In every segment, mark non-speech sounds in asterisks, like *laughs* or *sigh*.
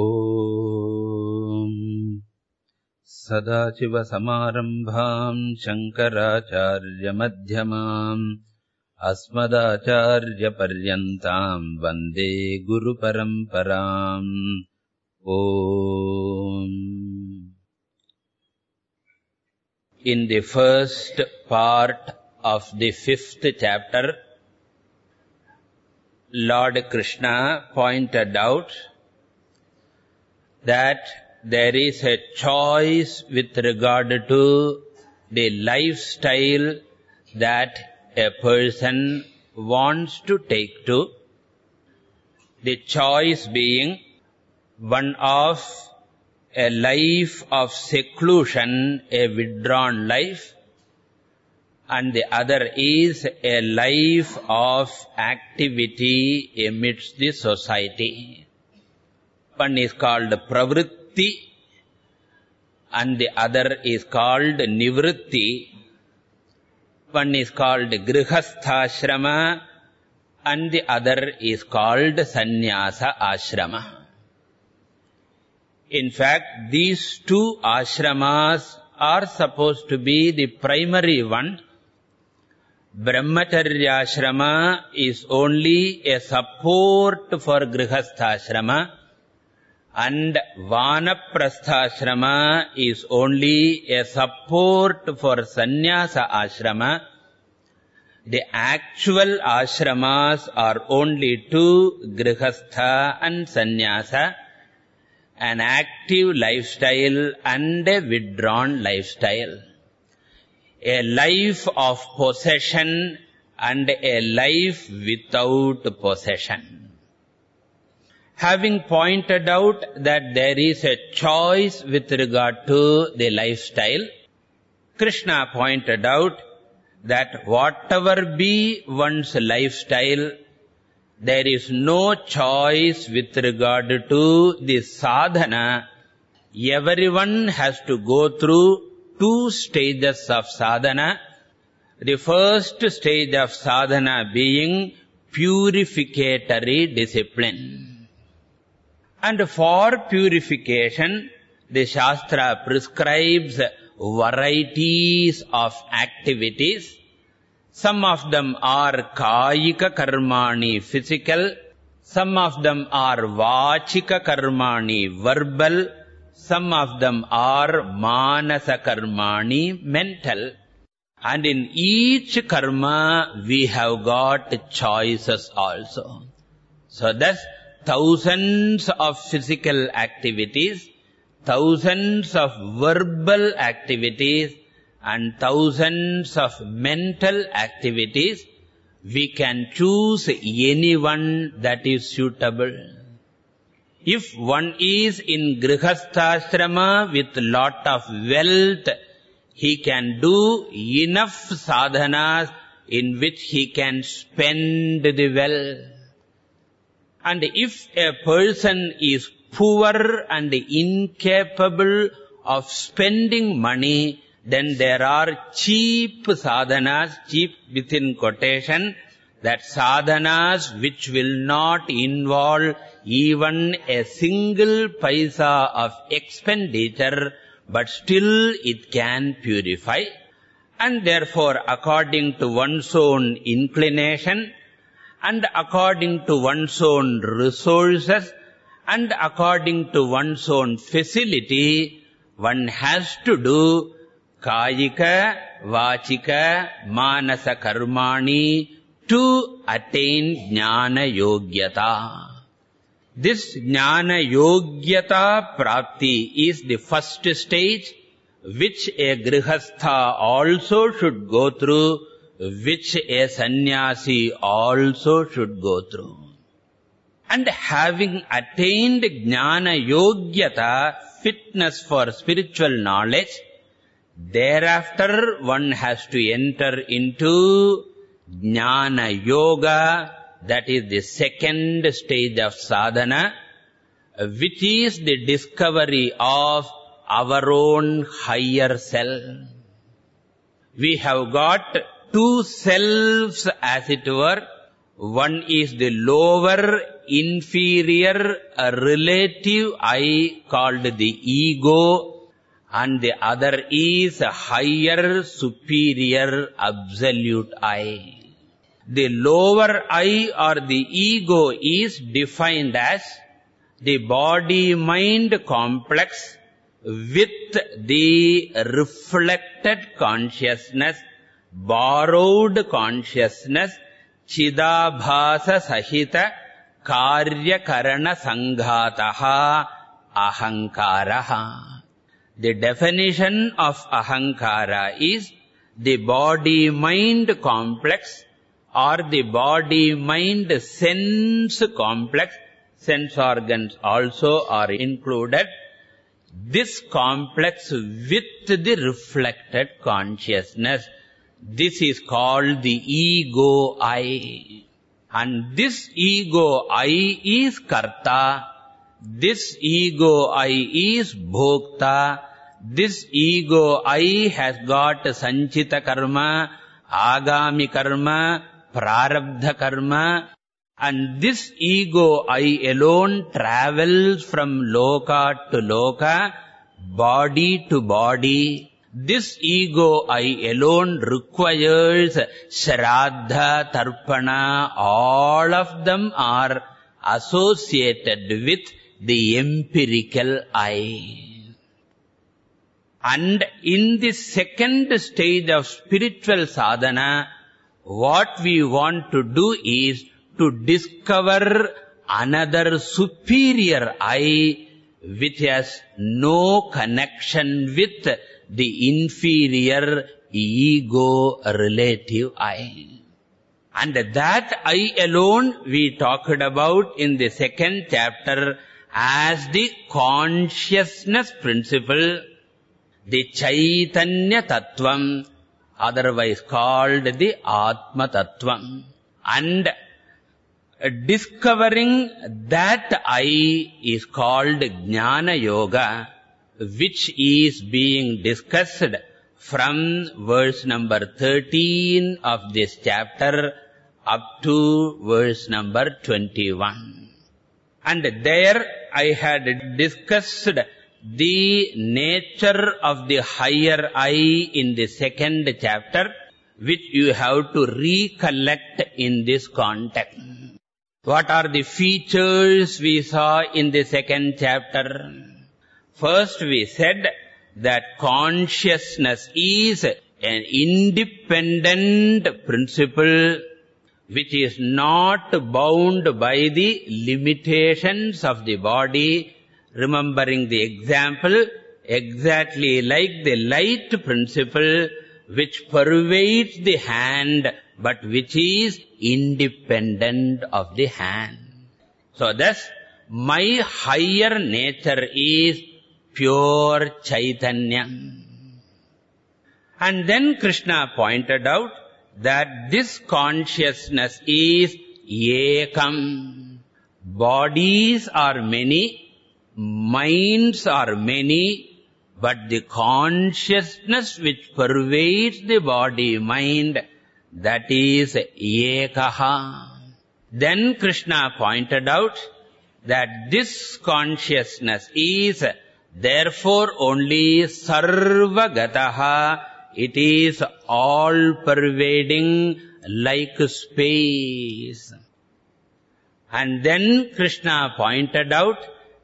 ॐ सदाशिवसमारम्भाम् शङ्कराचार्यमध्यमाम् अस्मदाचार्यपर्यन्ताम् वन्दे गुरुपरम्पराम् ॐ In the first part of the fifth chapter, Lord Krishna pointed out that there is a choice with regard to the lifestyle that a person wants to take to. The choice being one of a life of seclusion, a withdrawn life, and the other is a life of activity amidst the society. One is called pravritti, and the other is called nivritti. One is called grihasthashrama, and the other is called sannyasa ashrama. In fact, these two ashramas are supposed to be the primary one. Brahmacharya ashrama is only a support for grihasthashrama and vanaprastha is only a support for sannyasa ashrama. The actual ashramas are only two, grihastha and sannyasa an active lifestyle and a withdrawn lifestyle. A life of possession and a life without possession. Having pointed out that there is a choice with regard to the lifestyle, Krishna pointed out that whatever be one's lifestyle, there is no choice with regard to the sadhana. Everyone has to go through two stages of sadhana. The first stage of sadhana being purificatory discipline. And for purification, the Shastra prescribes varieties of activities some of them are kayika karmani, physical. Some of them are vachika karmani, verbal. Some of them are manasa karmani, mental. And in each karma, we have got choices also. So thus, thousands of physical activities, thousands of verbal activities, and thousands of mental activities, we can choose anyone that is suitable. If one is in grihasthashrama with lot of wealth, he can do enough sadhanas in which he can spend the wealth. And if a person is poor and incapable of spending money, then there are cheap sadhanas, cheap within quotation, that sadhanas which will not involve even a single paisa of expenditure, but still it can purify. And therefore, according to one's own inclination, and according to one's own resources, and according to one's own facility, one has to do kayika, vachika, manasa karmani to attain jnana yogyata. This jnana yogyata prapti is the first stage which a grihastha also should go through, which a sannyasi also should go through. And having attained jnana yogyata, fitness for spiritual knowledge, Thereafter, one has to enter into Jnana Yoga, that is the second stage of sadhana, which is the discovery of our own higher self. We have got two selves, as it were. One is the lower inferior relative I called the ego and the other is a higher superior absolute I. The lower I or the ego is defined as the body-mind complex with the reflected consciousness, borrowed consciousness, chidabhasa sahita karya karana sanghataha ahankaraha. The definition of ahankara is the body-mind complex or the body-mind sense complex, sense organs also are included, this complex with the reflected consciousness. This is called the ego I. And this ego I is karta. This ego I is bhokta. This ego I has got sanchita karma, agami karma, prarabdha karma, and this ego I alone travels from loka to loka, body to body. This ego I alone requires shraddha, tarpana, all of them are associated with the empirical I. And in the second stage of spiritual sadhana, what we want to do is to discover another superior I which has no connection with the inferior ego relative I. And that I alone we talked about in the second chapter as the consciousness principle, the Chaitanya Tattvam, otherwise called the Atma Tattvam. And discovering that I is called Jnana Yoga, which is being discussed from verse number 13 of this chapter up to verse number 21. And there I had discussed the nature of the higher I in the second chapter, which you have to recollect in this context. What are the features we saw in the second chapter? First we said that consciousness is an independent principle which is not bound by the limitations of the body, remembering the example, exactly like the light principle which pervades the hand but which is independent of the hand. So thus, my higher nature is pure Chaitanya. And then Krishna pointed out that this consciousness is ekam. Bodies are many, minds are many, but the consciousness which pervades the body-mind that is ekaha. Then Krishna pointed out that this consciousness is therefore only sarvagataha. It is all-pervading like space. And then Krishna pointed out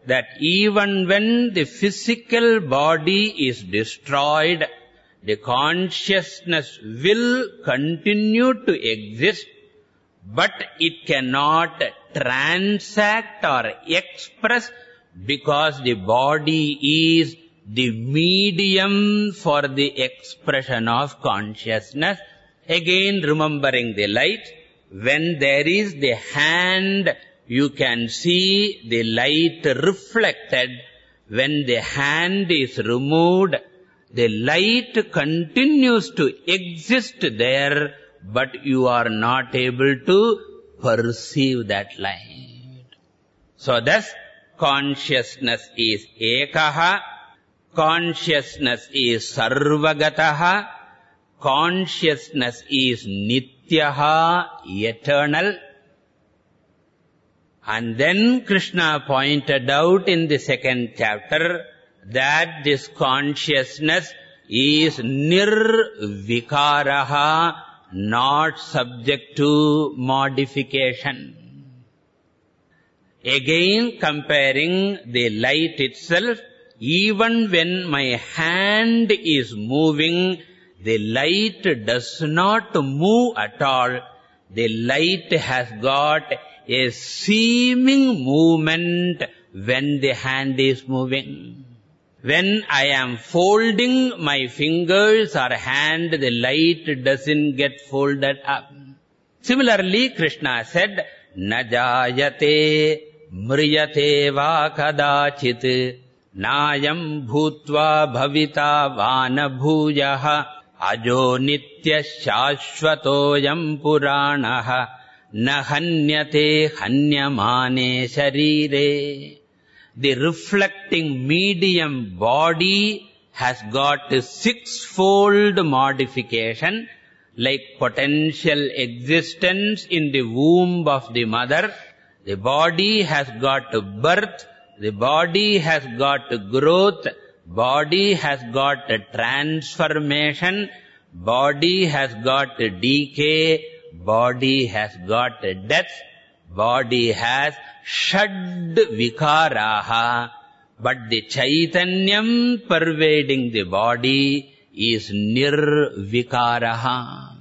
that even when the physical body is destroyed, the consciousness will continue to exist, but it cannot transact or express because the body is the medium for the expression of consciousness. Again, remembering the light, when there is the hand, you can see the light reflected. When the hand is removed, the light continues to exist there, but you are not able to perceive that light. So thus, consciousness is ekaha, consciousness is sarvagataha, consciousness is nityaha, eternal, And then Krishna pointed out in the second chapter that this consciousness is nirvikaraha, not subject to modification. Again comparing the light itself, even when my hand is moving, the light does not move at all. The light has got a seeming movement when the hand is moving. When I am folding my fingers or hand, the light doesn't get folded up. Similarly, Krishna said, Najayate म्रियते वा कदाचित्। नायम् भूत्वा भविता वा न भूयः अजो नित्यः शाश्वतोऽयम् पुराणः। न हन्यते हन्यमाने शरीरे। The reflecting medium body has got six fold modification like potential existence in the womb of the mother The body has got birth, the body has got growth, body has got transformation, body has got decay, body has got death, body has shad vikaraha, but the chaitanyam pervading the body is nirvikaraha.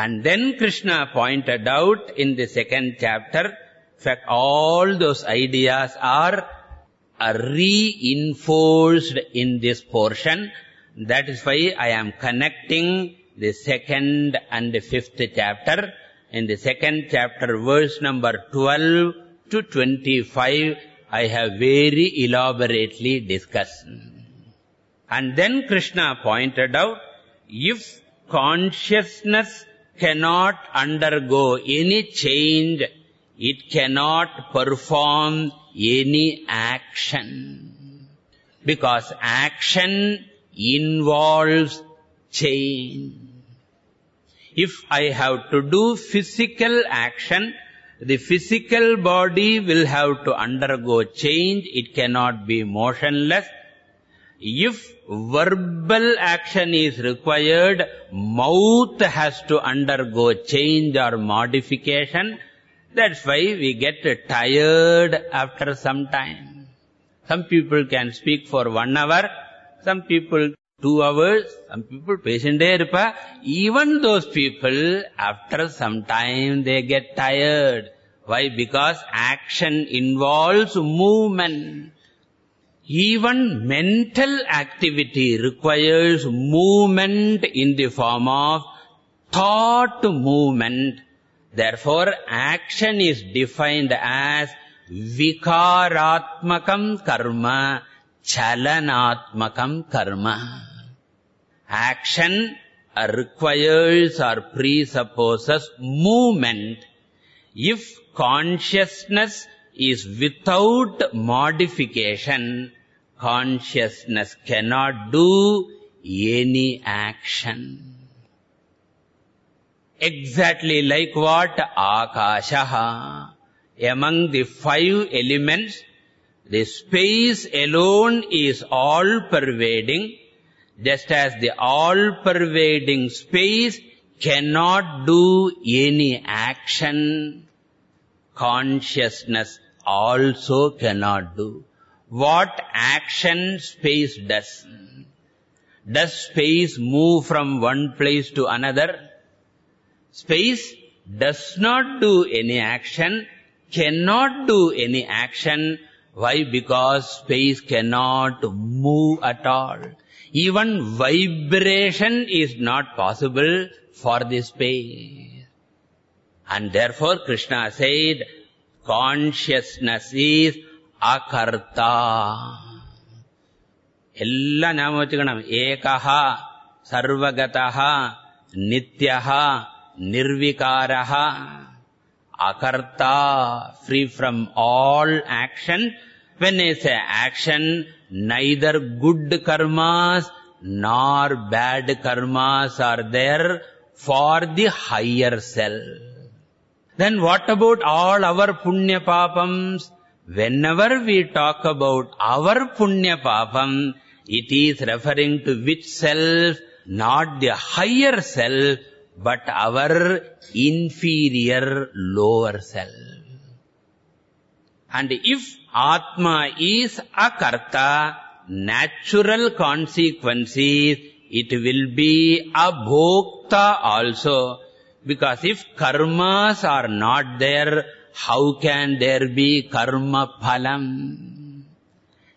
And then Krishna pointed out in the second chapter, in fact, all those ideas are, reinforced in this portion. That is why I am connecting the second and the fifth chapter. In the second chapter, verse number 12 to 25, I have very elaborately discussed. And then Krishna pointed out, if consciousness cannot undergo any change, it cannot perform any action. Because action involves change. If I have to do physical action, the physical body will have to undergo change. It cannot be motionless. If verbal action is required, mouth has to undergo change or modification. That's why we get tired after some time. Some people can speak for one hour, some people two hours, some people patient irpa. Even those people, after some time, they get tired. Why? Because action involves movement. Even mental activity requires movement in the form of thought movement. Therefore, action is defined as vikaratmakam karma, chalanatmakam karma. Action requires or presupposes movement. If consciousness is without modification, consciousness cannot do any action. Exactly like what? Akashaha. Among the five elements, the space alone is all-pervading, just as the all-pervading space cannot do any action, consciousness also cannot do. What action space does? Does space move from one place to another? Space does not do any action, cannot do any action. Why? Because space cannot move at all. Even vibration is not possible for the space. And therefore Krishna said, consciousness is अकर्ता एल् नाम एकः सर्वगतः नित्यः निर्विकारः। अकर्ता free from all action when a action nor good karmas न bad karmas are there for the higher self then what about all our पुण्यपापम् Whenever we talk about our punya papam, it is referring to which self? Not the higher self, but our inferior lower self. And if Atma is a karta, natural consequences, it will be a bhokta also. Because if karmas are not there, how can there be karma phalam?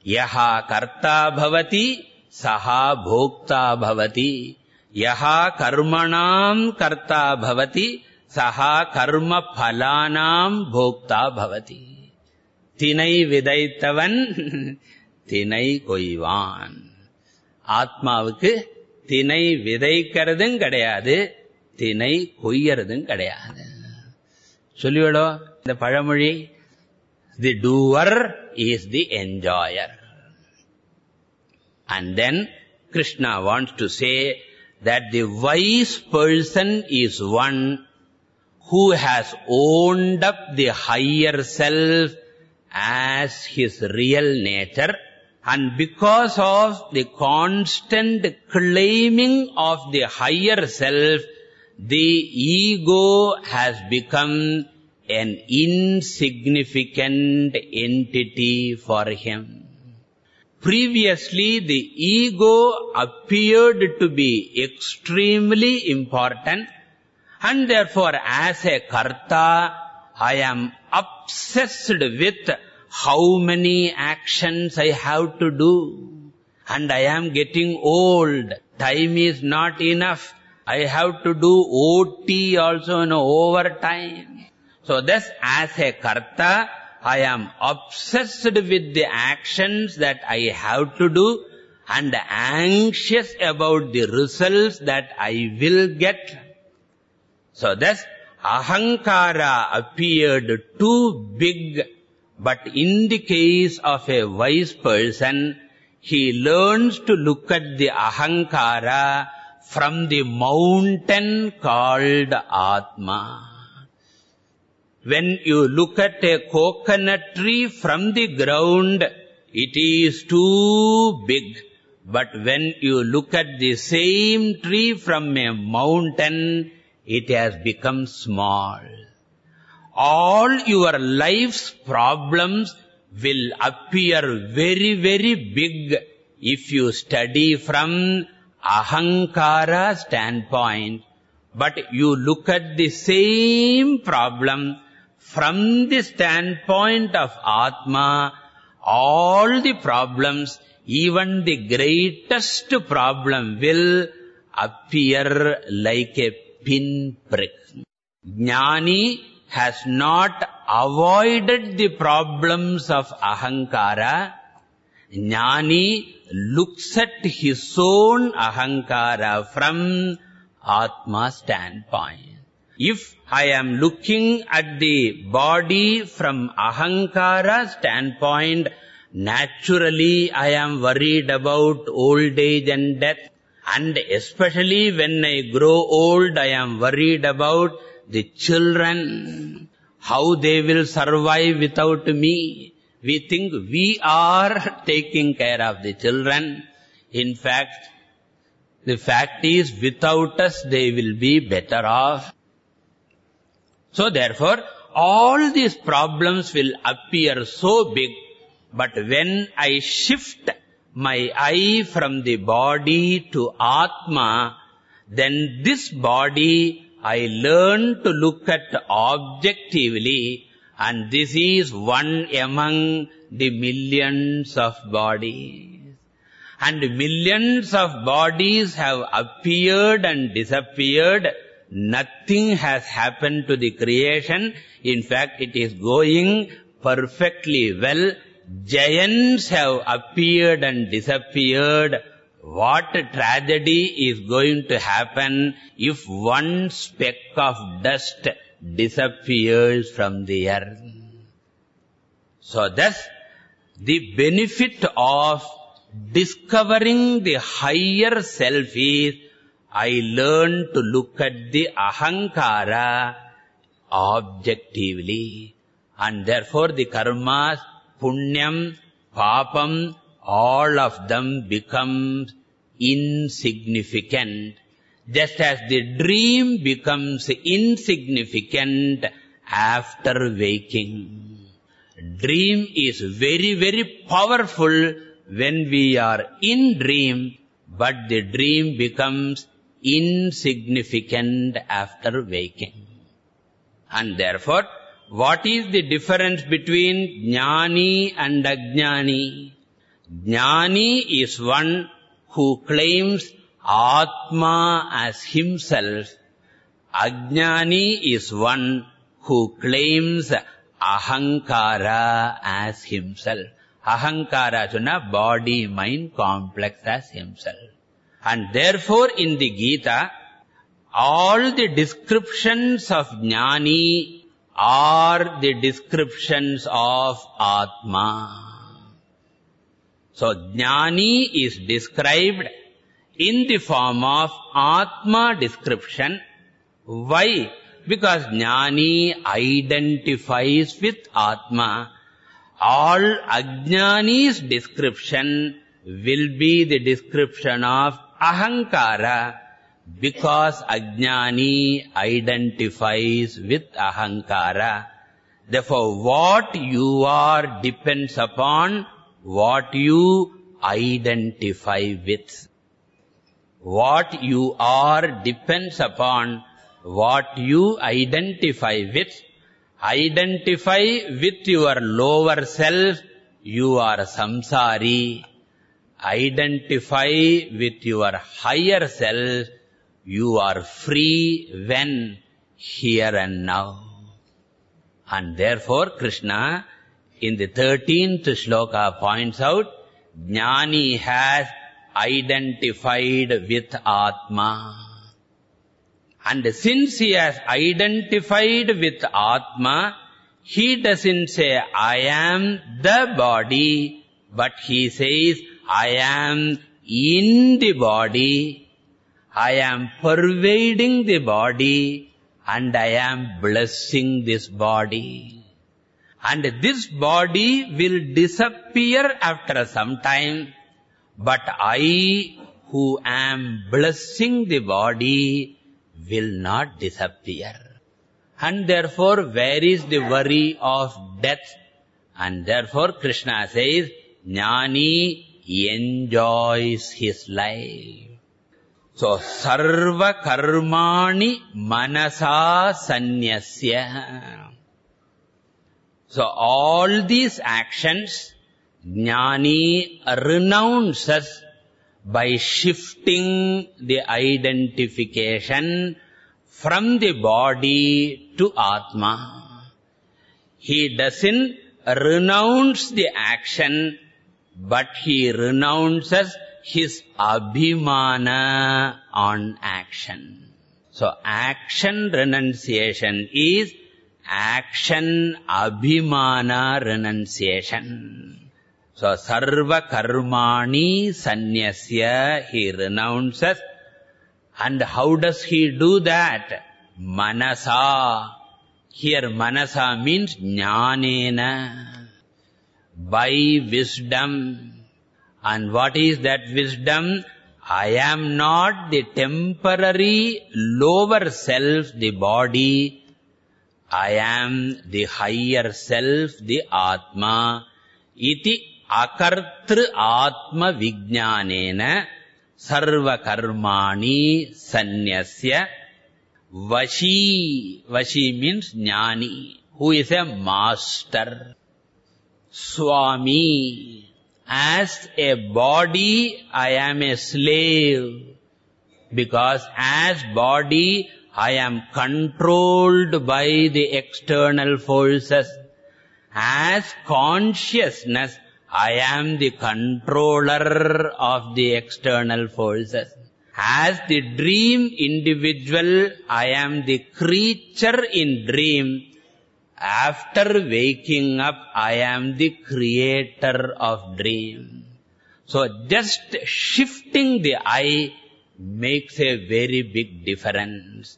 Yaha karta bhavati, saha bhokta bhavati. Yaha karmanam karta bhavati, saha karma phalanam bhokta bhavati. தினை விதைத்தவன் *laughs* தினை கொய்வான் ஆத்மாவுக்கு தினை விதைக்கிறதும் கிடையாது தினை கொய்யறதும் கிடையாது சொல்லிவிடோ The Palamuri, the doer is the enjoyer. And then Krishna wants to say that the wise person is one who has owned up the higher self as his real nature and because of the constant claiming of the higher self, the ego has become an insignificant entity for him. Previously the ego appeared to be extremely important and therefore as a karta i am obsessed with how many actions i have to do and i am getting old. Time is not enough. I have to do ot also in overtime so thus as a karta I am obsessed with the actions that I have to do and anxious about the results that I will get. So thus, ahankara appeared too big, but in the case of a wise person, he learns to look at the ahankara from the mountain called Atma. When you look at a coconut tree from the ground, it is too big. But when you look at the same tree from a mountain, it has become small. All your life's problems will appear very, very big if you study from ahankara standpoint. But you look at the same problem from the standpoint of Atma, all the problems, even the greatest problem will appear like a pinprick. Jnani has not avoided the problems of ahankara. Jnani looks at his own ahankara from Atma standpoint. If I am looking at the body from ahankara standpoint, naturally I am worried about old age and death. And especially when I grow old, I am worried about the children, how they will survive without me. We think we are *laughs* taking care of the children. In fact, the fact is without us they will be better off. So therefore, all these problems will appear so big, but when I shift my eye from the body to Atma, then this body I learn to look at objectively, and this is one among the millions of bodies. And millions of bodies have appeared and disappeared, Nothing has happened to the creation. In fact, it is going perfectly well. Giants have appeared and disappeared. What tragedy is going to happen if one speck of dust disappears from the earth? So thus, the benefit of discovering the higher self is I learn to look at the ahankara objectively. And therefore the karmas, punyam, papam, all of them become insignificant. Just as the dream becomes insignificant after waking. Dream is very, very powerful when we are in dream, but the dream becomes insignificant after waking. And therefore, what is the difference between jnani and ajnani? Jnani is one who claims Atma as himself. Ajnani is one who claims Ahankara as himself. Ahankara is body, mind complex as himself. And therefore in the Gita, all the descriptions of Jnani are the descriptions of Atma. So Jnani is described in the form of Atma description. Why? Because Jnani identifies with Atma. All Ajnani's description will be the description of Ahankara because Ajnani identifies with Ahankara. Therefore, what you are depends upon what you identify with. What you are depends upon what you identify with. Identify with your lower self, you are samsari. Identify with your higher self, you are free when, here and now. And therefore, Krishna, in the 13th shloka points out, Jnani has identified with Atma. And since he has identified with Atma, he doesn't say, I am the body, but he says, I am in the body, I am pervading the body, and I am blessing this body. And this body will disappear after some time, but I who am blessing the body will not disappear. And therefore, where is the worry of death? And therefore, Krishna says, Jnani enjoys his life. So, sarva karmani manasa sanyasya. So, all these actions, Jnani renounces by shifting the identification from the body to Atma. He doesn't renounce the action, but he renounces his abhimana on action. So, action renunciation is action abhimana renunciation. So, sarva karmani sanyasya, he renounces. And how does he do that? Manasa. Here manasa means jnanena. By wisdom. And what is that wisdom? I am not the temporary lower self, the body. I am the higher self, the Atma. Iti akartru atma vijnanena sarva karmani sanyasya vashi vashi means jnani who is a master swami as a body i am a slave because as body i am controlled by the external forces as consciousness I am the controller of the external forces. As the dream individual, I am the creature in dream. After waking up, I am the creator of dream. So just shifting the I makes a very big difference.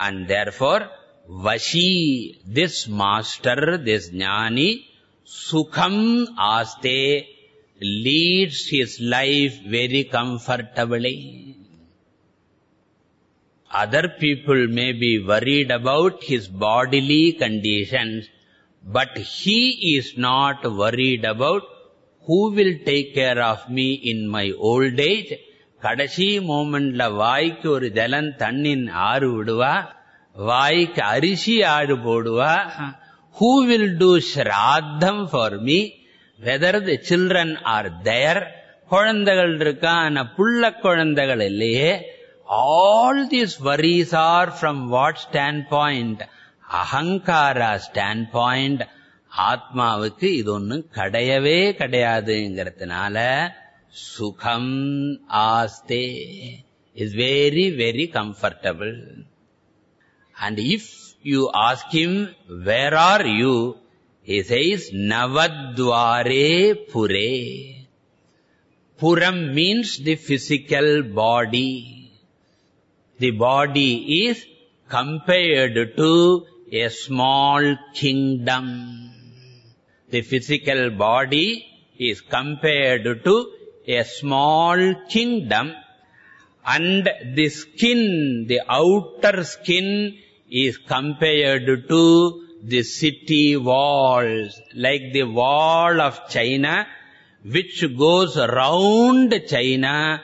And therefore, Vashi, this master, this jnani, Sukham Aste, leads his life very comfortably. Other people may be worried about his bodily conditions, but he is not worried about who will take care of me in my old age. கடைசி மோமெண்ட்ல வாய்க்கு ஒரு ஜலம் தண்ணின் ஆறு விடுவா வாய்க்கு அரிசி ஆறு போடுவா who will do shraddham for me whether the children are there குழந்தைகள் இருக்கா ஆனா புள்ள குழந்தைகள் இல்லையே all these worries are from what standpoint? Ahankara standpoint, ஆத்மாவுக்கு இது ஒன்றும் கிடையவே கிடையாதுங்கிறதுனால சுகம் ஆஸ்தே is very very comfortable and if you ask him him where are you is as நவத்வாரே புரே புறம் means the physical body the body is compared to a small kingdom. The physical body is compared to a small kingdom. And the skin the outer skin is compared to the city walls like the wall of china which goes round china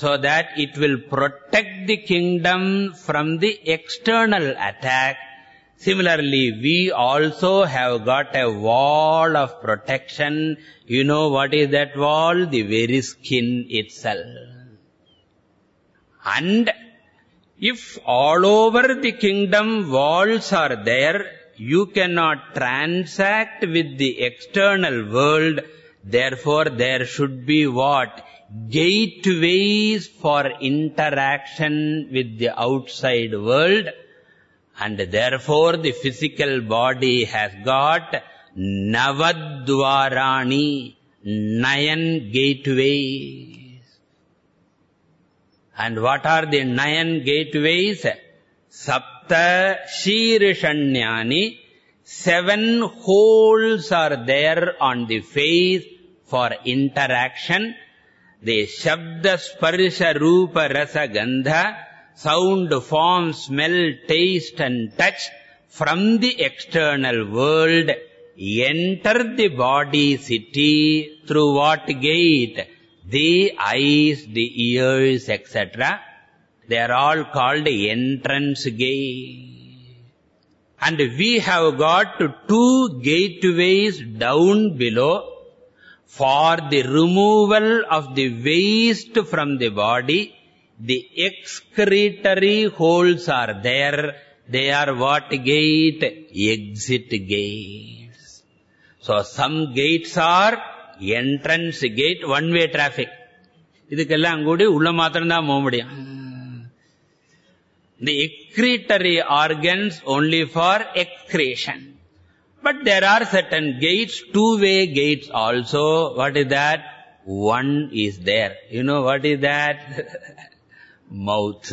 so that it will protect the kingdom from the external attack Similarly, we also have got a wall of protection. You know what is that wall? The very skin itself. And if all over the kingdom walls are there, you cannot transact with the external world. Therefore, there should be what? Gateways for interaction with the outside world and therefore the physical body has got navadvarani nine gateways. And what are the nine gateways? Sapta shirishanyani. Seven holes are there on the face for interaction the shabda sparsha rupa rasa gandha sound, form, smell, taste and touch from the external world enter the body city through what gate? The eyes, the ears, etc. They are all called entrance gate. And we have got two gateways down below for the removal of the waste from the body the excretory holes are there. They are what gate? Exit gates. So some gates are entrance gate, one-way traffic. இதுக்கெல்லாம் கூடி உள்ள மாத்திரம் தான் போக முடியும் the excretory organs only for excretion but there are certain gates two way gates also what is that one is there you know what is that *laughs* mouth.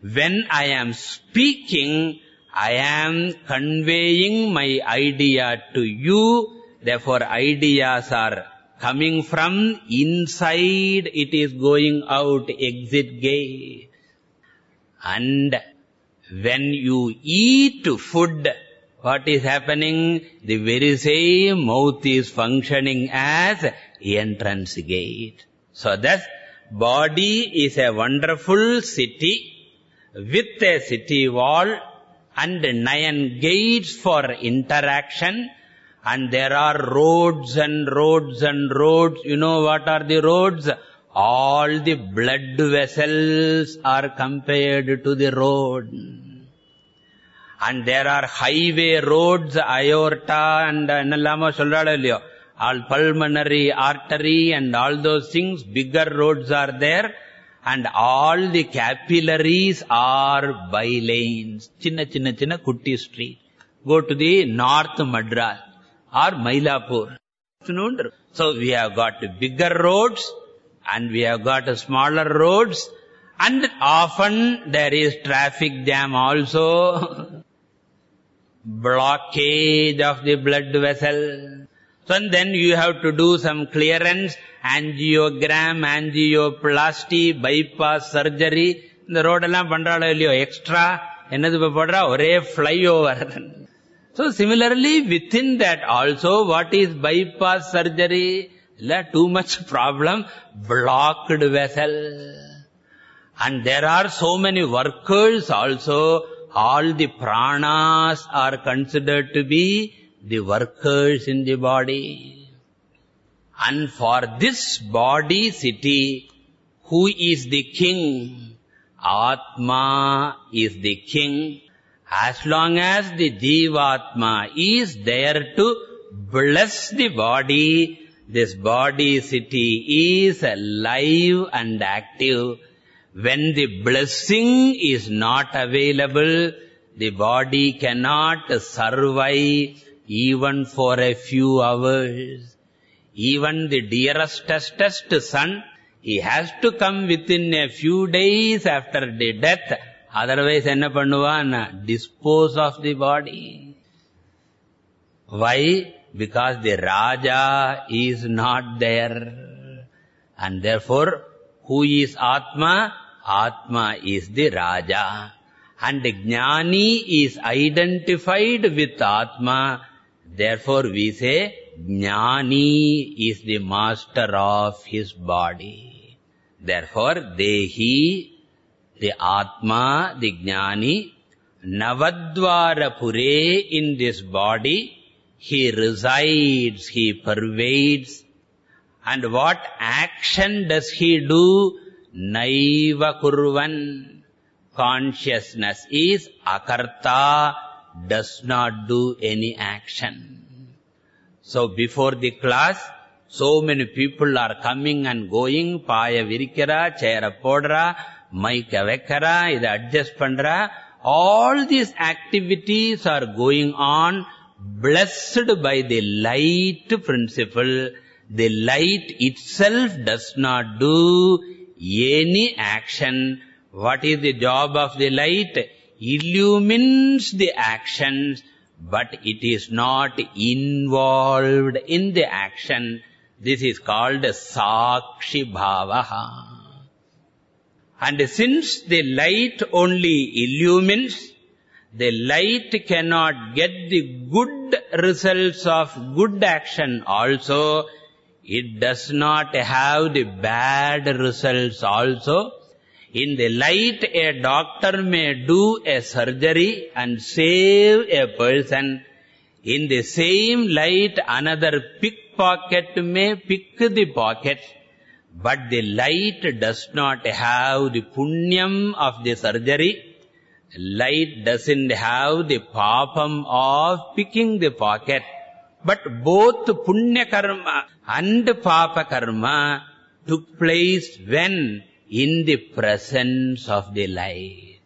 When I am speaking, I am conveying my idea to you. Therefore, ideas are coming from inside. It is going out, exit gate. And when you eat food, what is happening? The very same mouth is functioning as entrance gate. So thus, body is a wonderful city with a city wall and nine gates for interaction and there are roads and roads and roads. You know what are the roads? All the blood vessels are compared to the road and there are highway roads, aorta and enallama solrada. All pulmonary artery and all those things, bigger roads are there. And all the capillaries are bylanes. Chinna chinna chinna kutti street. Go to the north Madras or Mylapore. So we have got bigger roads and we have got smaller roads and often there is traffic jam also. *laughs* Blockage of the blood vessel. So and then you have to do some clearance, angiogram, angioplasty, bypass surgery. The road allam pandralo illiyo extra. Ennadu padra ore flyover. So similarly within that also what is bypass surgery? La too much problem blocked vessel. And there are so many workers also, all the pranas are considered to be the workers in the body. And for this body city, who is the king? Atma is the king. As long as the Jivatma is there to bless the body, this body city is alive and active. When the blessing is not available, the body cannot survive even for a few hours. Even the dearestest son, he has to come within a few days after the death. Otherwise, enna? Dispose of the body. Why? Because the Raja is not there. And therefore, who is Atma? Atma is the Raja. And Jnani is identified with Atma. Therefore, we say, Jnani is the master of his body. Therefore, Dehi, the Atma, the Jnani, Navadvara Pure in this body, he resides, he pervades. And what action does he do? Naiva Kurvan. Consciousness is akarta, does not do any action. So before the class, so many people are coming and going, paya virikara, chair podra, mic vekkara, idu adjust pandra. All these activities are going on, blessed by the light principle. The light itself does not do any action. What is the job of the light? Illumines the actions, but it is not involved in the action. This is called Sakshi Bhavaha. And since the light only illumines, the light cannot get the good results of good action also. It does not have the bad results also. In the light, a doctor may do a surgery and save a person. In the same light, another pickpocket may pick the pocket. But the light does not have the punyam of the surgery. Light doesn't have the papam of picking the pocket. But both punya karma and papa karma took place when in the presence of the light.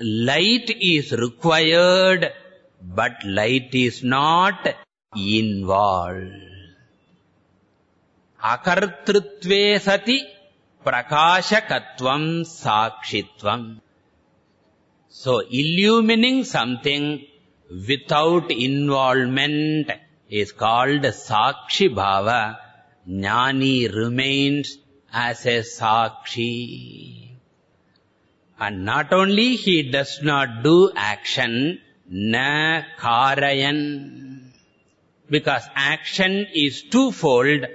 Light is required, but light is not involved. Akartrutve sati prakashakatvam sakshitvam. So, illumining something without involvement is called Sakshi Bhava. Jnani remains as a Sakshi. And not only he does not do action, na karayan. Because action is twofold.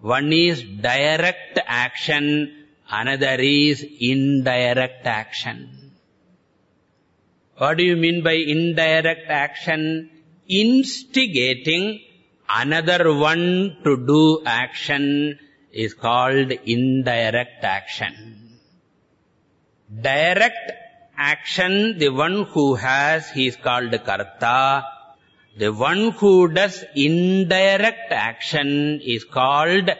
One is direct action, another is indirect action. What do you mean by indirect action? Instigating another one to do action is called indirect action. Direct action, the one who has, he is called karta. The one who does indirect action is called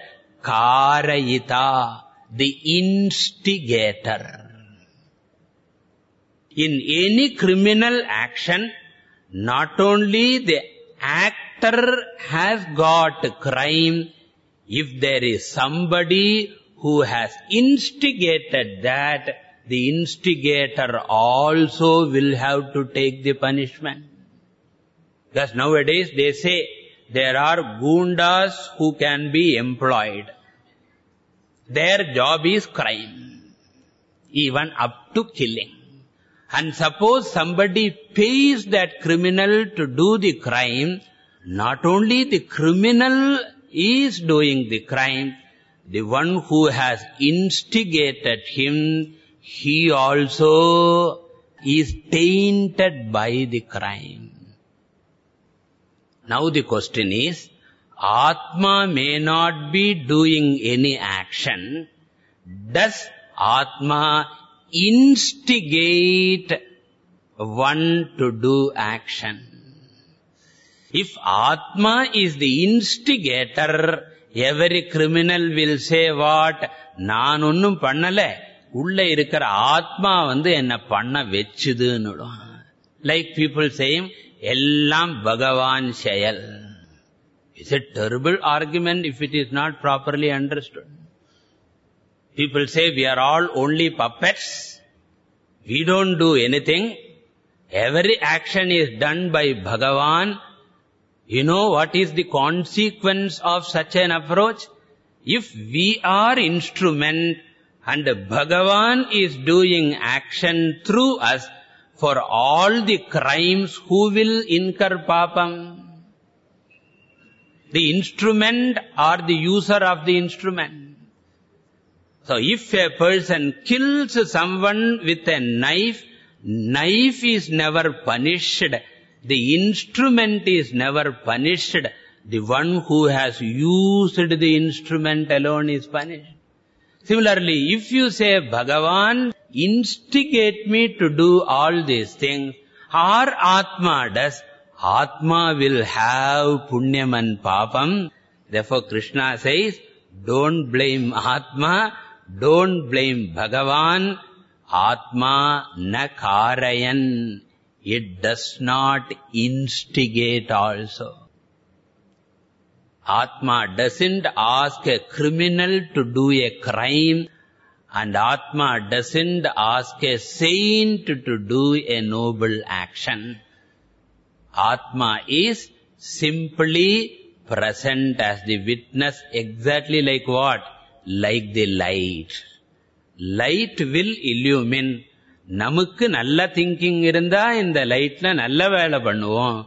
karayita, the instigator. In any criminal action, not only the actor has got crime, if there is somebody who has instigated that, the instigator also will have to take the punishment. Because nowadays they say there are goondas who can be employed. Their job is crime. Even up to killing. And suppose somebody pays that criminal to do the crime, not only the criminal is doing the crime, the one who has instigated him, he also is tainted by the crime. Now the question is, Atma may not be doing any action. Does Atma instigate one to do action? If Atma is the instigator, every criminal will say what? நான் ஒன்னும் பண்ணல உள்ள இருக்கிற ஆத்மா வந்து என்ன பண்ண வச்சுதுன்னு like people same எல்லாம் பகவான் செயல் it's a terrible argument if it is not properly understood People say we are all only puppets. We don't do anything. Every action is done by Bhagavan. You know what is the consequence of such an approach? If we are instrument and Bhagavan is doing action through us, for all the crimes, who will incur papam? The instrument or the user of the instrument? So if a person kills someone with a knife, knife is never punished. The instrument is never punished. The one who has used the instrument alone is punished. Similarly, if you say, Bhagavan, instigate me to do all these things, or Atma does, Atma will have punyam and papam. Therefore, Krishna says, don't blame Atma, don't blame Bhagavan, Atma na karayan. It does not instigate also. Atma doesn't ask a criminal to do a crime and Atma doesn't ask a saint to do a noble action. Atma is simply present as the witness exactly like what? Like the light. Light will illumine. நமக்கு நல்ல thinking இருந்தா இந்த லைட்ல நல்ல வேலை பண்ணுவோம்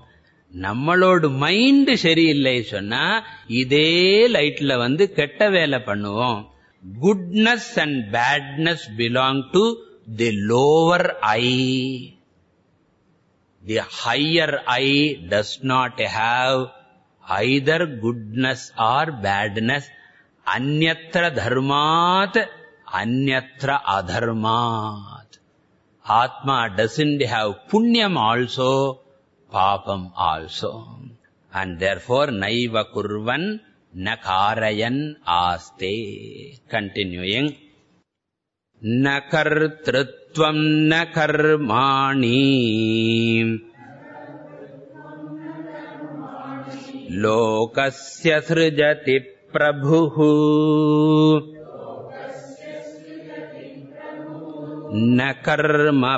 நம்மளோட mind சரியில்லை சொன்னா இதே லைட்ல வந்து கெட்ட வேலை பண்ணுவோம் goodness and badness belong to the lower I the higher I does not have either goodness or badness अन्यत्र धर्मात् अन्यत्र adharmat atma doesn't have punyam also papam also. And therefore naiva kurvan nakarayan aste continuing. न कर्तृत्वम् न कर्माणि लोकस्य सृजति प्रभुः। न कर्मफलसंयोगम्।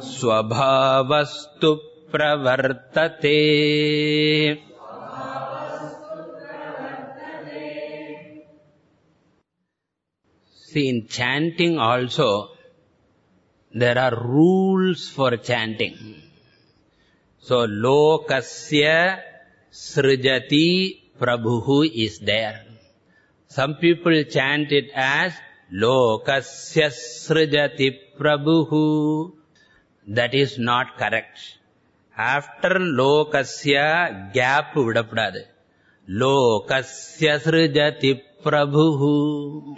स्वभावस्तु प्रवर्तते। See, in chanting also, there are rules for chanting. So, lokasya srijati prabhu is there. Some people chant it as lokasya srijati prabhu. That is not correct. After lokasya gap vidapudadu. Lokasya srijati prabhu.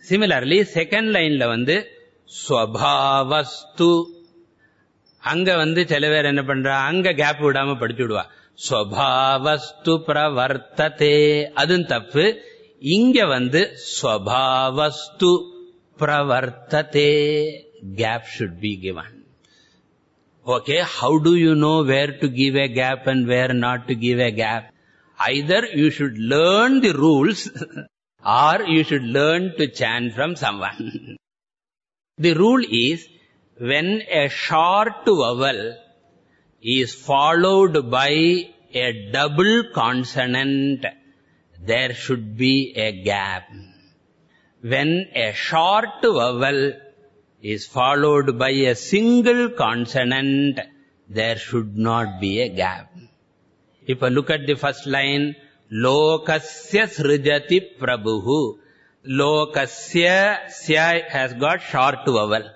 Similarly, second line la vandu swabhavastu அங்க வந்து சில பேர் என்ன பண்றா அங்க gap விடாம படிச்சு விடுவா ஸ்வபாவஸ்து பிரவர்த்ததே அதுவும் தப்பு இங்க வந்து ஸ்வபாவஸ்து பிரவர்த்ததே gap should be given okay how do you know where to give a gap and where not to give a gap either you should learn the rules or you should learn to chant from someone The rule is, when a short vowel is followed by a double consonant, there should be a gap. When a short vowel is followed by a single consonant, there should not be a gap. If I look at the first line, Lokasya srijati prabhuhu. Lokasya, sya has got short vowel.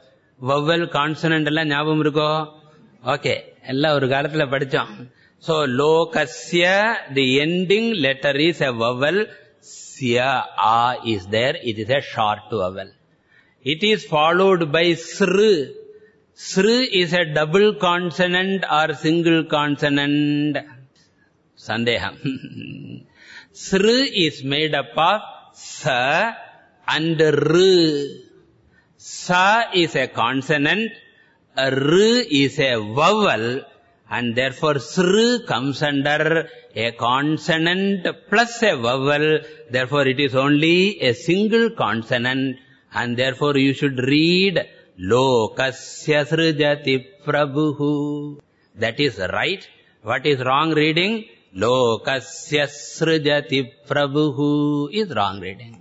Vowel consonant எல்லாம் ஞாபகம் இருக்கோ okay எல்லாம் ஒரு காலத்துல படிச்சோம் so லோகஸ்ய the ending letter is a vowel chia ah is there it is a short vowel it is followed by sr. Sr is a double consonant or single consonant. Sandeham. sr is made up of ச and r. sa is a consonant r is a vowel and therefore sr comes under a consonant plus a vowel therefore it is only a single consonant and therefore you should read lokasya srijati prabhu that is right what is wrong reading lokasya srijati prabhu is wrong reading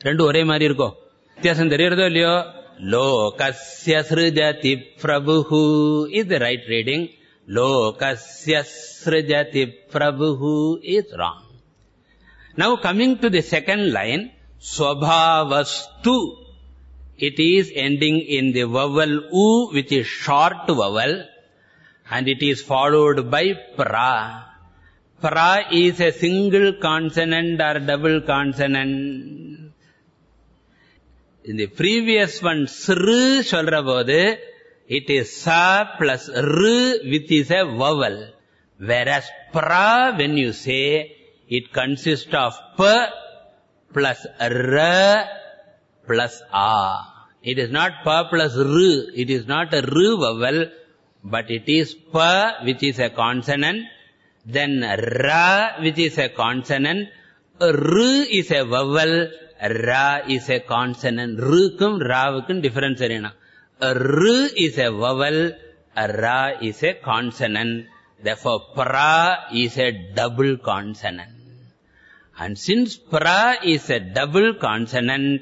ரெண்டு ஒரே மாதிரி இருக்கும் வித்தியாசம் தெரியறதோ இல்லையோ lokasya srijati prabhu is the right reading? lokasya srijati prabhu is wrong. Now coming to the second line swabhavastu it is ending in the vowel u which is short vowel and it is followed by pra pra is a single consonant or double consonant in the previous one sru சொல்ற போது it is sa plus r which is a vowel whereas pra when you say it consists of p plus r plus a it is not pa plus r it is not a r vowel but it is pa which is a consonant then ra which is a consonant r is a vowel Ra is a consonant. Rukum, Ravukum difference arena. R Ru is a vowel. Ra is a consonant. Therefore, Pra is a double consonant. And since Pra is a double consonant,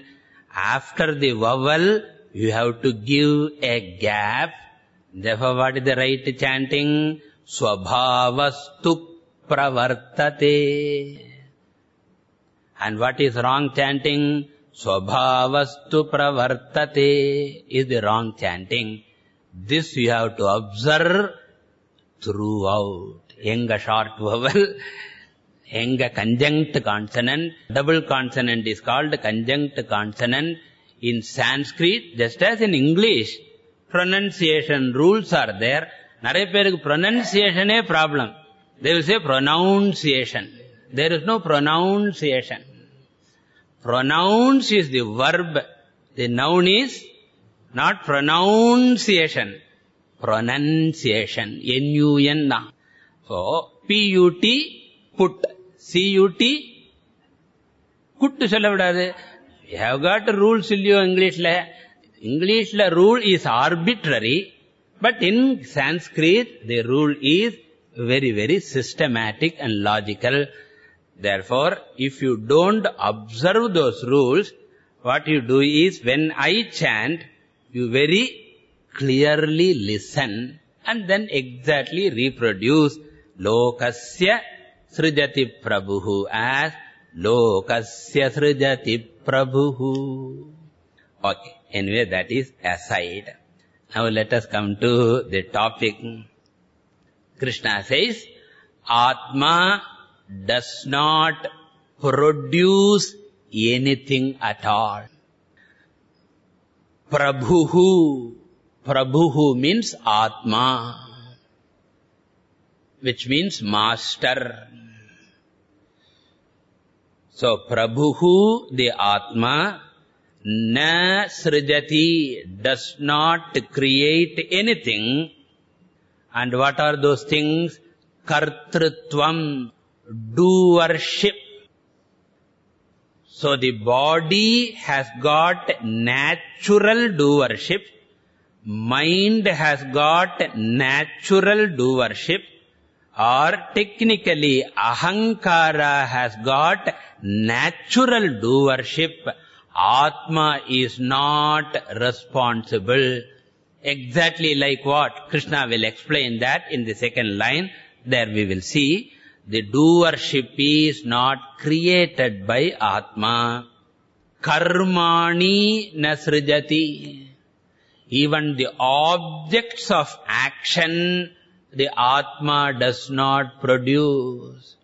after the vowel, you have to give a gap. Therefore, what is the right chanting? Swabhavastu pravartate. and what is wrong chanting swabhavastu pravartate is the wrong chanting this you have to observe throughout enga short vowel enga conjunct consonant double consonant is called conjunct consonant in sanskrit just as in english pronunciation rules are there நிறைய பேருக்கு pronunciation A problem they will say pronunciation there is no pronunciation pronounce is the verb the noun is not pronunciation pronunciation n u n na so p u t put c u t good சொல்ல விடாது you have got rules இல்லையோ இங்கிலீஷ்ல இங்கிலீஷ்ல rule is arbitrary but in sanskrit the rule is very very systematic and logical therefore if you don't observe those rules what you do is when i chant you very clearly listen and then exactly reproduce lokasya srijati prabhu as lokasya srijati prabhu okay anyway that is aside. Now let us come to the topic. Krishna says atma does not produce anything at all. Prabhuhu. Prabhuhu means atma which means master. So Prabhuhu, the atma na srijati does not create anything. And what are those things? Kartrutvam doership So the body has got natural doership, mind has got natural doership, or technically ahankara has got natural doership. Atma is not responsible. Exactly like what? Krishna will explain that in the second line. There we will see. The doership is not created by Atma. Karmani nasrijati. Even the objects of action, the Atma does not produce.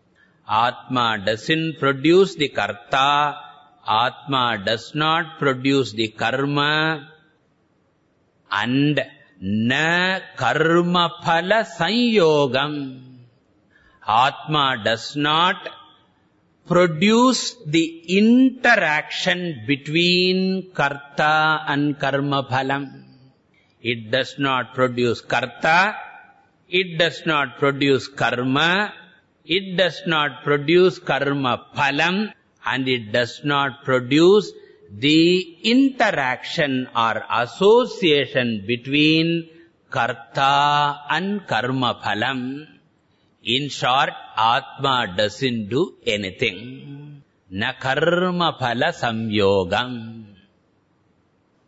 Atma doesn't produce the karta. Atma does not produce the karma. And na karma phala sanyogam. Atma does not produce the interaction between karta and karma phalam. It does not produce karta, it does not produce karma, it does not produce karma phalam, and it does not produce the interaction or association between karta and karma phalam. In short, Atma doesn't do anything. Na karma phala samyogam.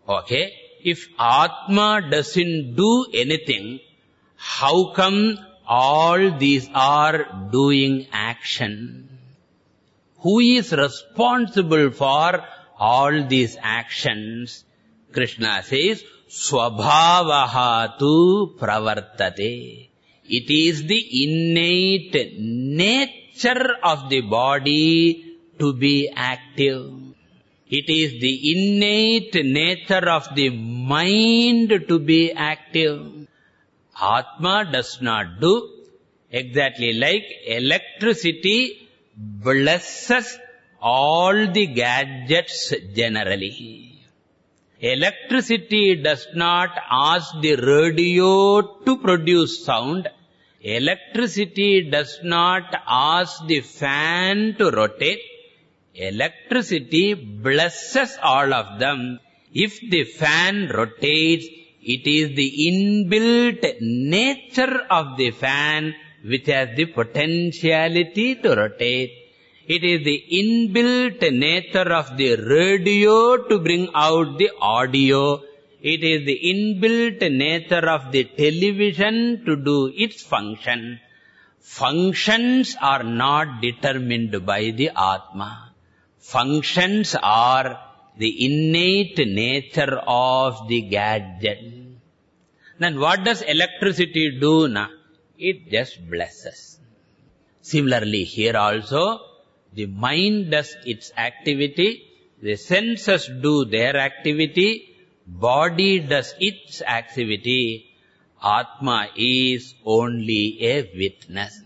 Okay? If Atma doesn't do anything, how come all these are doing action? Who is responsible for all these actions? Krishna says, Swabhavaha tu pravartate. It is the innate nature of the body to be active. It is the innate nature of the mind to be active. Atma does not do exactly like electricity blesses all the gadgets generally. Electricity does not ask the radio to produce sound. Electricity does not ask the fan to rotate. Electricity blesses all of them. If the fan rotates, it is the inbuilt nature of the fan which has the potentiality to rotate. It is the inbuilt nature of the radio to bring out the audio. It is the inbuilt nature of the television to do its function. Functions are not determined by the Atma. Functions are the innate nature of the gadget. Then what does electricity do now? It just blesses. Similarly, here also, the mind does its activity, the senses do their activity, body does its activity, Atma is only a witness.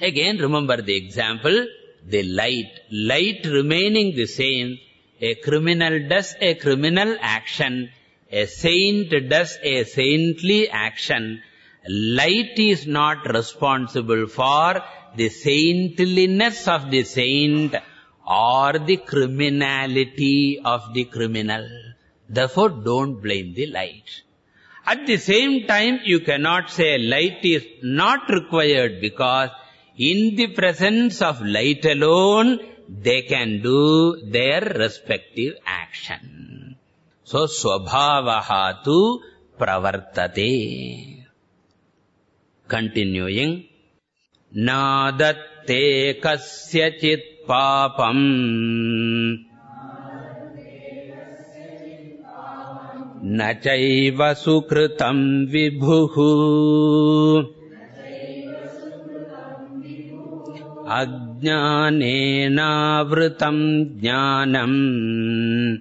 Again, remember the example, the light. Light remaining the same, a criminal does a criminal action, a saint does a saintly action. Light is not responsible for the saintliness of the saint or the criminality of the criminal. Therefore, don't blame the light. At the same time, you cannot say light is not required because in the presence of light alone, they can do their respective action. So, swabhavaha tu pravartate. Continuing. नादत्ते कस्यचित् पापम् न चैव सुकृतम् विभुः। अज्ञानेनावृतम् ज्ञानम्।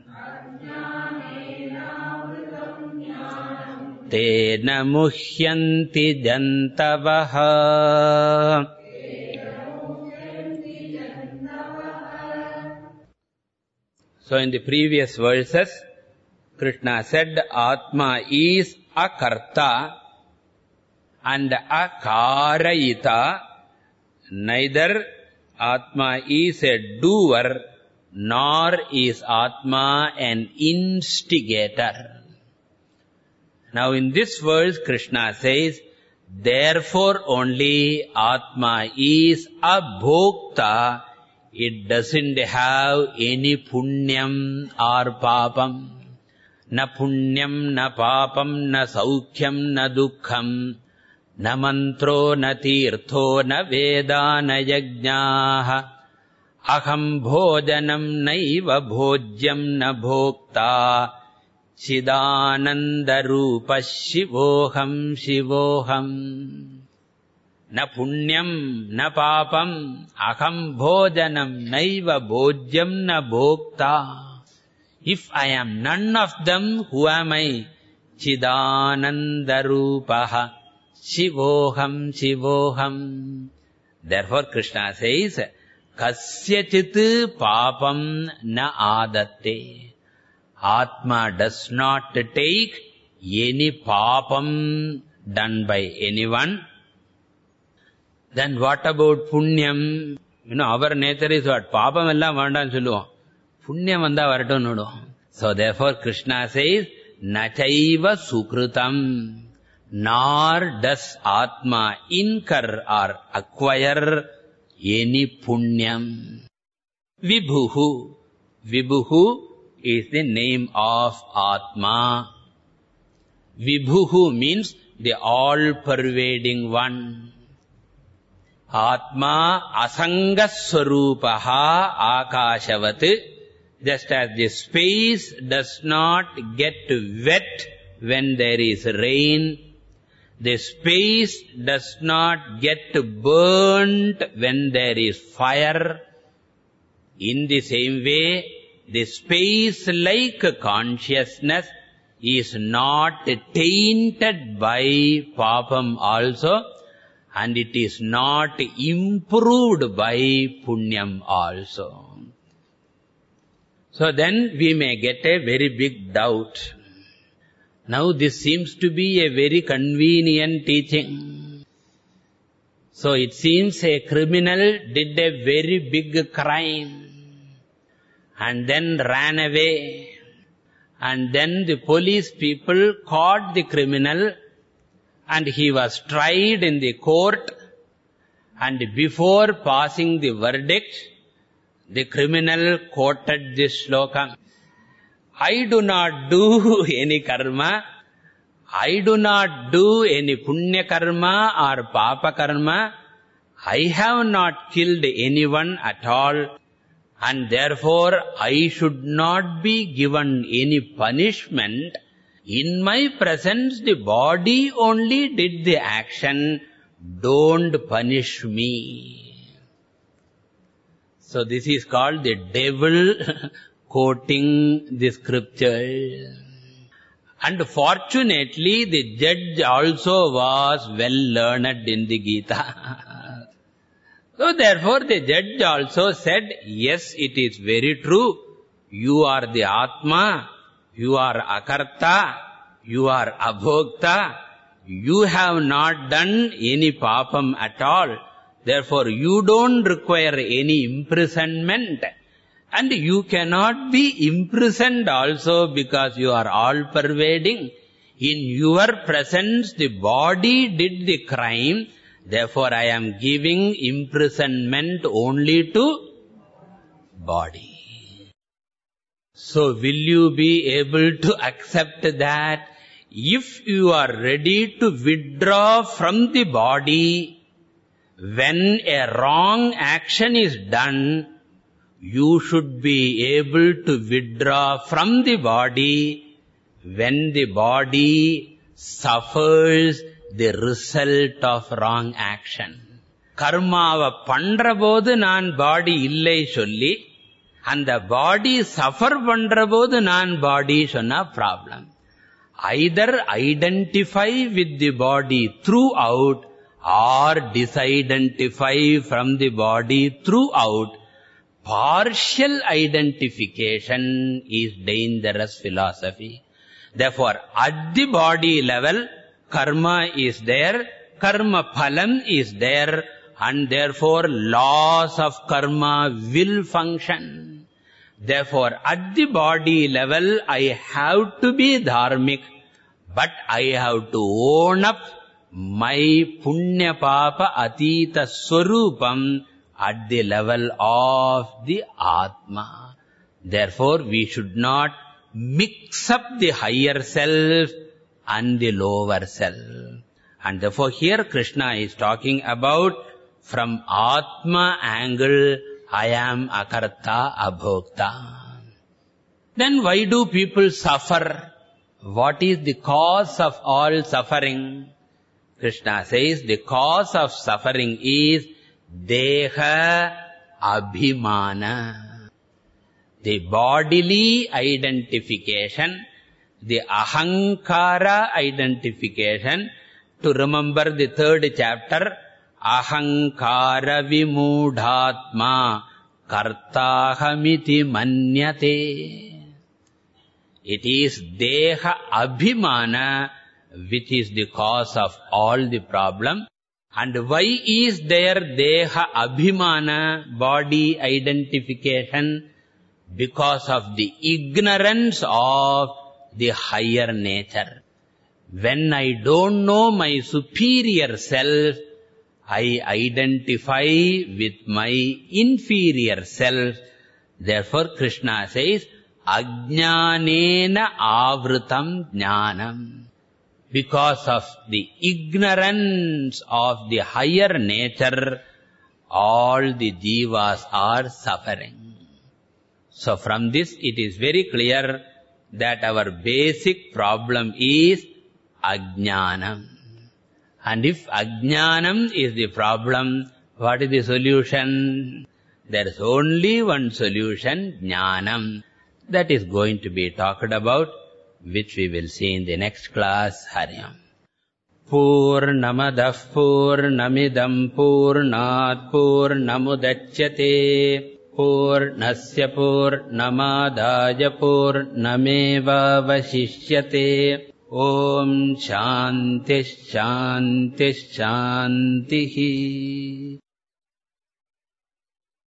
तेन मुह्यन्ति जन्तवः। So in the previous verses, Krishna said Atma is a karta and a karayita. Neither Atma is a doer nor is Atma an instigator. Now in this verse, Krishna says, therefore only Atma is a bhokta. It doesn't have any punyam or papam. Na punyam, na papam, na saukhyam, na dukkham. न मन्त्रो न तीर्थो न वेदा न यज्ञाः अहम् भोजनम् नैव भोज्यम् न भोक्ता चिदानन्दरूपः शिवोऽहम् शिवोऽहम् न पुण्यम् न पापम् अहम् भोजनम् नैव भोज्यम् न भोक्ता if I am none of them, who am I? Chidanandarupaha. Shivoham, Shivoham. Therefore, Krishna says, Kasyachit papam na adatte. Atma does not take any papam done by anyone. Then what about punyam? You know, our nature is what? Papam எல்லாம் வேண்டாம்னு சொல்லுவோம் புண்ணியம் வந்தா வரட்டும் நோடும் so therefore krishna says nachaiva sukritam nor does atma incur or acquire any punyam vibhuhu vibhuhu is the name of atma vibhuhu means the all pervading one atma asangaswarupaha akashavat just as the space does not get wet when there is rain the space does not get burnt when there is fire. In the same way the space like consciousness is not tainted by papam also and it is not improved by punyam also so then we may get a very big doubt. Now this seems to be a very convenient teaching. So it seems a criminal did a very big crime and then ran away. And then the police people caught the criminal and he was tried in the court. And before passing the verdict, the criminal quoted this shloka. I do not do any karma. I do not do any punya karma or papa karma. I have not killed anyone at all. And therefore, I should not be given any punishment. In my presence, the body only did the action. Don't punish me. So this is called the devil *laughs* quoting the scripture. And fortunately, the judge also was well learned in the Gita. *laughs* so therefore, the judge also said, yes, it is very true. You are the Atma, you are Akarta, you are Abhokta, you have not done any papam at all. Therefore, you don't require any imprisonment. And you cannot be imprisoned also because you are all-pervading. In your presence, the body did the crime. Therefore, I am giving imprisonment only to body. So, will you be able to accept that? If you are ready to withdraw from the body, when a wrong action is done, you should be able to withdraw from the body when the body suffers the result of wrong action. கர்மாவை பண்ற போது நான் பாடி இல்லை சொல்லி அந்த பாடி suffer பண்ற போது நான் பாடி சொன்னா problem either identify with the body throughout or disidentify from the body throughout, partial identification is dangerous philosophy. Therefore, at the body level, karma is there, karma phalam is there, and therefore laws of karma will function. Therefore, at the body level, I have to be dharmic, but I have to own up my punya papa atita swarupam at the level of the Atma. Therefore, we should not mix up the higher self and the lower self. And therefore, here Krishna is talking about from Atma angle, I am akarta abhokta. Then why do people suffer? What is the cause of all suffering? Krishna says the cause of suffering is deha abhimana. The bodily identification, the ahankara identification. To remember the third chapter, ahankara vimudhatma kartahamiti manyate. It is deha abhimana which is the cause of all the problem. And why is there deha abhimana, body identification? Because of the ignorance of the higher nature. When I don't know my superior self, I identify with my inferior self. Therefore, Krishna says, Ajnanena avrutam jnanam. Because of the ignorance of the higher nature, all the jivas are suffering. So from this, it is very clear that our basic problem is ajnanam. And if ajnanam is the problem, what is the solution? There is only one solution, jnanam. That is going to be talked about, which we will see in the next class, Haryam. पूर्णमदः पूर्णमिदम् पूर्णात् पूर्णमुदच्यते पूर्णस्य पूर्णमादाय पूर्णमेवावशिष्यते ॐ शान्तिः शान्तिः शान्तिः